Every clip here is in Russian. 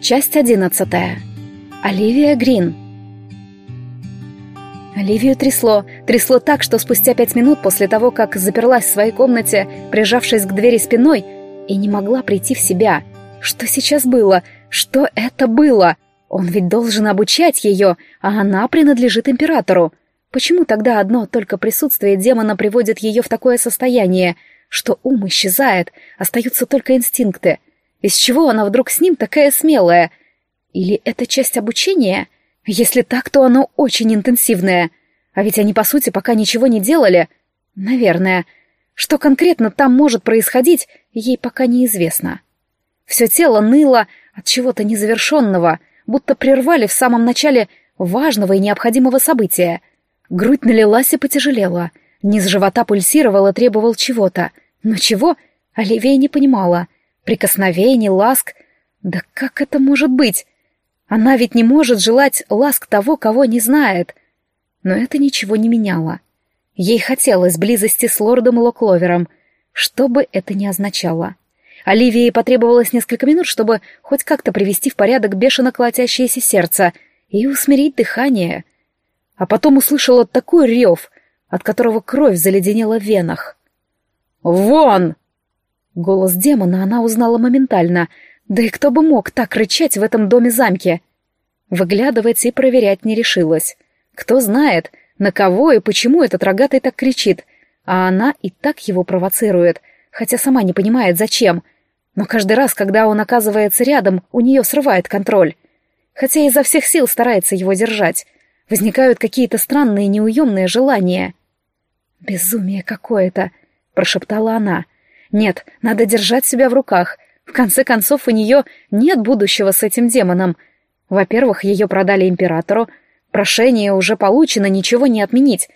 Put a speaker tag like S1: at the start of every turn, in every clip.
S1: Часть одиннадцатая. Оливия Грин. Оливию трясло. Трясло так, что спустя пять минут после того, как заперлась в своей комнате, прижавшись к двери спиной, и не могла прийти в себя. Что сейчас было? Что это было? Он ведь должен обучать ее, а она принадлежит императору. Почему тогда одно только присутствие демона приводит ее в такое состояние, что ум исчезает, остаются только инстинкты — из чего она вдруг с ним такая смелая? Или это часть обучения? Если так, то оно очень интенсивное. А ведь они, по сути, пока ничего не делали. Наверное. Что конкретно там может происходить, ей пока неизвестно. Все тело ныло от чего-то незавершенного, будто прервали в самом начале важного и необходимого события. Грудь налилась и потяжелела. Низ живота пульсировал и требовал чего-то. Но чего? Оливия не понимала — прикосновений, ласк. Да как это может быть? Она ведь не может желать ласк того, кого не знает. Но это ничего не меняло. Ей хотелось близости с лордом Локловером, что бы это ни означало. Оливии потребовалось несколько минут, чтобы хоть как-то привести в порядок бешено колотящееся сердце и усмирить дыхание. А потом услышала такой рев, от которого кровь заледенела в венах. «Вон!» Голос демона она узнала моментально. Да и кто бы мог так рычать в этом доме-замке? Выглядывать и проверять не решилась. Кто знает, на кого и почему этот рогатый так кричит, а она и так его провоцирует, хотя сама не понимает, зачем. Но каждый раз, когда он оказывается рядом, у нее срывает контроль. Хотя изо всех сил старается его держать. Возникают какие-то странные неуемные желания. «Безумие какое-то», — прошептала она. Нет, надо держать себя в руках. В конце концов, у нее нет будущего с этим демоном. Во-первых, ее продали императору. Прошение уже получено, ничего не отменить.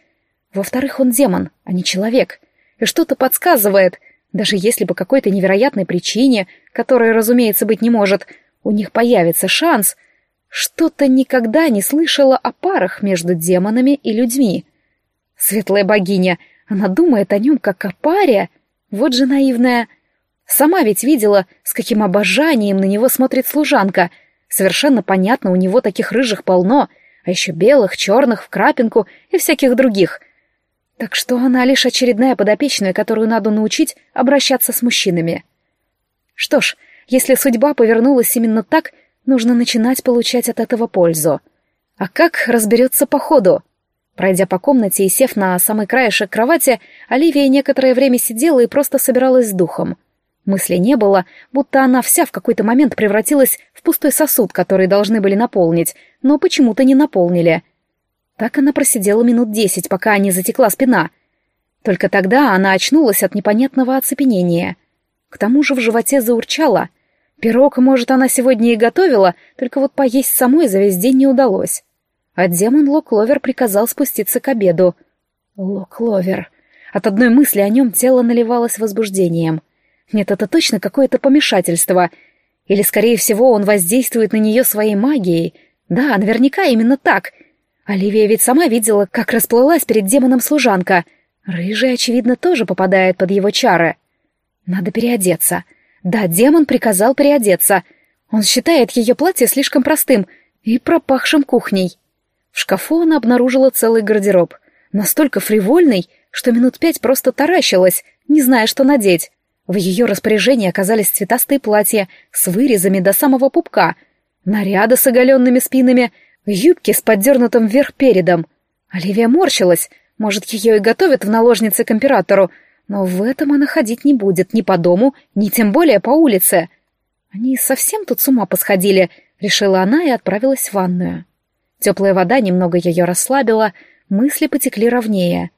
S1: Во-вторых, он демон, а не человек. И что-то подсказывает, даже если по какой-то невероятной причине, которой, разумеется, быть не может, у них появится шанс, что-то никогда не слышала о парах между демонами и людьми. Светлая богиня, она думает о нем как о паре — вот же наивная. Сама ведь видела, с каким обожанием на него смотрит служанка. Совершенно понятно, у него таких рыжих полно, а еще белых, черных, в крапинку и всяких других. Так что она лишь очередная подопечная, которую надо научить обращаться с мужчинами. Что ж, если судьба повернулась именно так, нужно начинать получать от этого пользу. А как разберется по ходу? Пройдя по комнате и сев на самый краешек кровати, Оливия некоторое время сидела и просто собиралась с духом. Мысли не было, будто она вся в какой-то момент превратилась в пустой сосуд, который должны были наполнить, но почему-то не наполнили. Так она просидела минут десять, пока не затекла спина. Только тогда она очнулась от непонятного оцепенения. К тому же в животе заурчало. Пирог, может, она сегодня и готовила, только вот поесть самой за весь день не удалось а демон Локловер приказал спуститься к обеду. Локловер. От одной мысли о нем тело наливалось возбуждением. Нет, это точно какое-то помешательство. Или, скорее всего, он воздействует на нее своей магией. Да, наверняка именно так. Оливия ведь сама видела, как расплылась перед демоном служанка. Рыжая, очевидно, тоже попадает под его чары. Надо переодеться. Да, демон приказал переодеться. Он считает ее платье слишком простым и пропахшим кухней. В шкафу она обнаружила целый гардероб, настолько фривольный, что минут пять просто таращилась, не зная, что надеть. В ее распоряжении оказались цветастые платья с вырезами до самого пупка, наряды с оголенными спинами, юбки с поддернутым вверх передом. Оливия морщилась, может, ее и готовят в наложнице к императору, но в этом она ходить не будет ни по дому, ни тем более по улице. Они совсем тут с ума посходили, решила она и отправилась в ванную. Теплая вода немного ее расслабила, мысли потекли ровнее.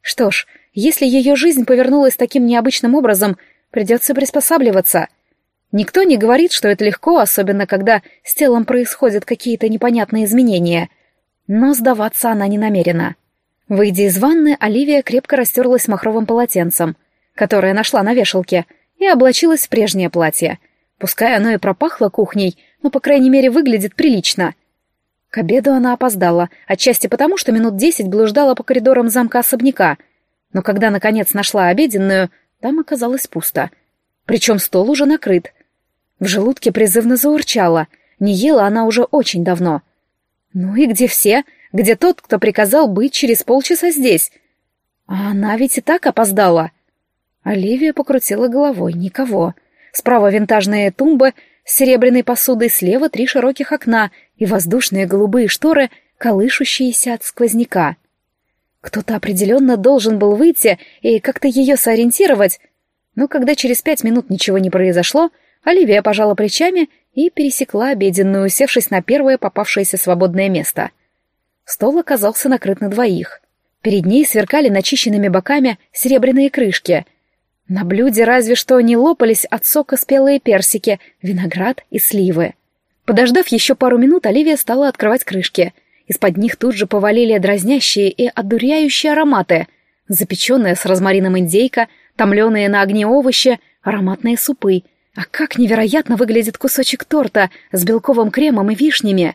S1: Что ж, если ее жизнь повернулась таким необычным образом, придется приспосабливаться. Никто не говорит, что это легко, особенно когда с телом происходят какие-то непонятные изменения. Но сдаваться она не намерена. Выйдя из ванны, Оливия крепко растерлась махровым полотенцем, которое нашла на вешалке, и облачилась в прежнее платье. Пускай оно и пропахло кухней, но, по крайней мере, выглядит прилично — к обеду она опоздала, отчасти потому, что минут десять блуждала по коридорам замка особняка. Но когда, наконец, нашла обеденную, там оказалось пусто. Причем стол уже накрыт. В желудке призывно заурчало. Не ела она уже очень давно. Ну и где все? Где тот, кто приказал быть через полчаса здесь? А она ведь и так опоздала. Оливия покрутила головой. Никого. Справа винтажные тумбы с серебряной посудой, слева три широких окна и воздушные голубые шторы, колышущиеся от сквозняка. Кто-то определенно должен был выйти и как-то ее сориентировать. Но когда через пять минут ничего не произошло, Оливия пожала плечами и пересекла обеденную, усевшись на первое попавшееся свободное место. Стол оказался накрыт на двоих. Перед ней сверкали начищенными боками серебряные крышки. На блюде разве что не лопались от сока спелые персики, виноград и сливы. Подождав еще пару минут, Оливия стала открывать крышки. Из-под них тут же повалили дразнящие и одуряющие ароматы. Запеченная с розмарином индейка, томленые на огне овощи, ароматные супы — а как невероятно выглядит кусочек торта с белковым кремом и вишнями!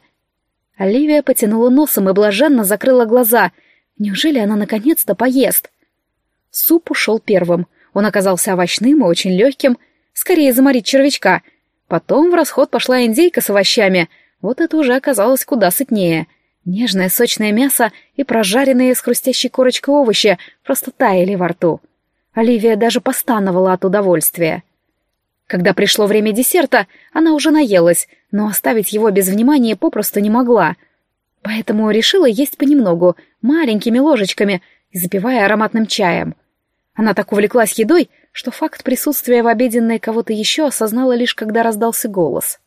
S1: Оливия потянула носом и блаженно закрыла глаза. Неужели она наконец-то поест? Суп ушел первым. Он оказался овощным и очень легким. Скорее заморить червячка. Потом в расход пошла индейка с овощами. Вот это уже оказалось куда сытнее. Нежное сочное мясо и прожаренные с хрустящей корочкой овощи просто таяли во рту. Оливия даже постановала от удовольствия. Когда пришло время десерта, она уже наелась, но оставить его без внимания попросту не могла. Поэтому решила есть понемногу, маленькими ложечками запивая ароматным чаем. Она так увлеклась едой, что факт присутствия в обеденной кого-то еще осознала лишь когда раздался голос.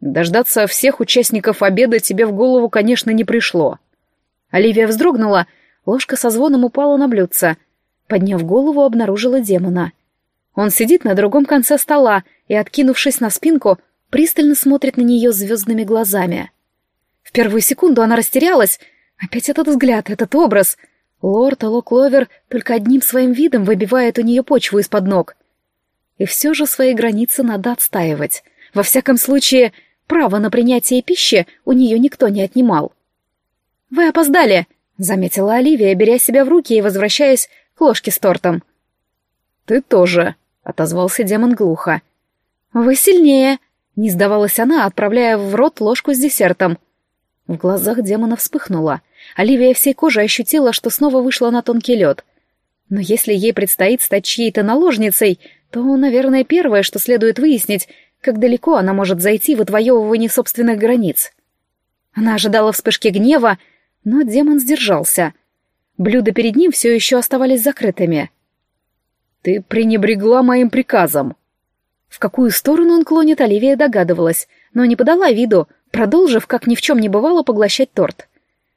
S1: Дождаться всех участников обеда тебе в голову, конечно, не пришло. Оливия вздрогнула, ложка со звоном упала на блюдце. Подняв голову, обнаружила демона — он сидит на другом конце стола и, откинувшись на спинку, пристально смотрит на нее звездными глазами. В первую секунду она растерялась. Опять этот взгляд, этот образ. Лорд Алло Кловер только одним своим видом выбивает у нее почву из-под ног. И все же свои границы надо отстаивать. Во всяком случае, право на принятие пищи у нее никто не отнимал. «Вы опоздали», — заметила Оливия, беря себя в руки и возвращаясь к ложке с тортом. «Ты тоже», — отозвался демон глухо. «Вы сильнее!» — не сдавалась она, отправляя в рот ложку с десертом. В глазах демона вспыхнуло. Оливия всей кожей ощутила, что снова вышла на тонкий лед. Но если ей предстоит стать чьей-то наложницей, то, наверное, первое, что следует выяснить, как далеко она может зайти в отвоевывании собственных границ. Она ожидала вспышки гнева, но демон сдержался. Блюда перед ним все еще оставались закрытыми — «Ты пренебрегла моим приказом». В какую сторону он клонит, Оливия догадывалась, но не подала виду, продолжив, как ни в чем не бывало, поглощать торт.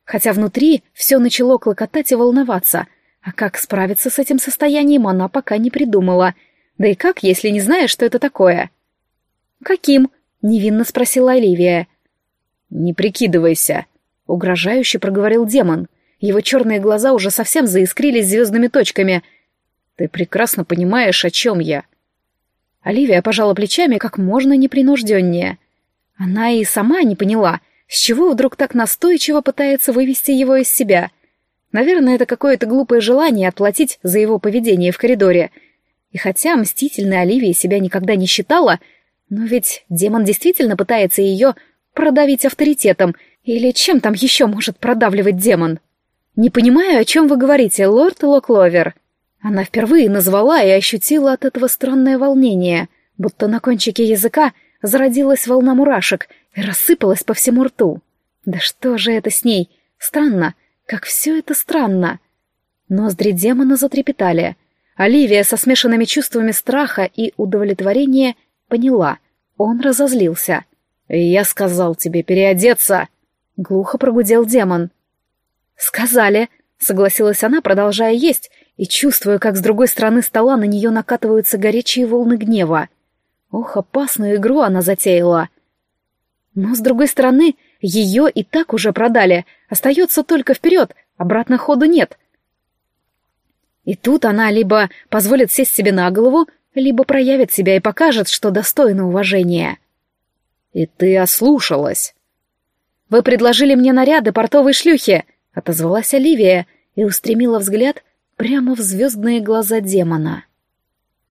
S1: Хотя внутри все начало клокотать и волноваться, а как справиться с этим состоянием она пока не придумала. Да и как, если не знаешь, что это такое? «Каким?» — невинно спросила Оливия. «Не прикидывайся», — угрожающе проговорил демон. Его черные глаза уже совсем заискрились звездными точками — ты прекрасно понимаешь, о чем я. Оливия пожала плечами как можно непринужденнее. Она и сама не поняла, с чего вдруг так настойчиво пытается вывести его из себя. Наверное, это какое-то глупое желание отплатить за его поведение в коридоре. И хотя мстительной Оливия себя никогда не считала, но ведь демон действительно пытается ее продавить авторитетом, или чем там еще может продавливать демон? «Не понимаю, о чем вы говорите, лорд Локловер», она впервые назвала и ощутила от этого странное волнение, будто на кончике языка зародилась волна мурашек и рассыпалась по всему рту. Да что же это с ней? Странно, как все это странно. Ноздри демона затрепетали. Оливия со смешанными чувствами страха и удовлетворения поняла. Он разозлился. «Я сказал тебе переодеться!» — глухо прогудел демон. «Сказали», — согласилась она, продолжая есть, и чувствую, как с другой стороны стола на нее накатываются горячие волны гнева. Ох, опасную игру она затеяла. Но с другой стороны, ее и так уже продали, остается только вперед, обратно ходу нет. И тут она либо позволит сесть себе на голову, либо проявит себя и покажет, что достойна уважения. «И ты ослушалась!» «Вы предложили мне наряды портовой шлюхи!» — отозвалась Оливия и устремила взгляд прямо в звездные глаза демона.